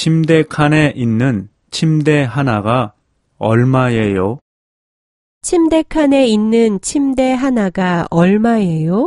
침대 칸에 있는 침대 하나가 얼마예요? 침대 칸에 있는 침대 하나가 얼마예요?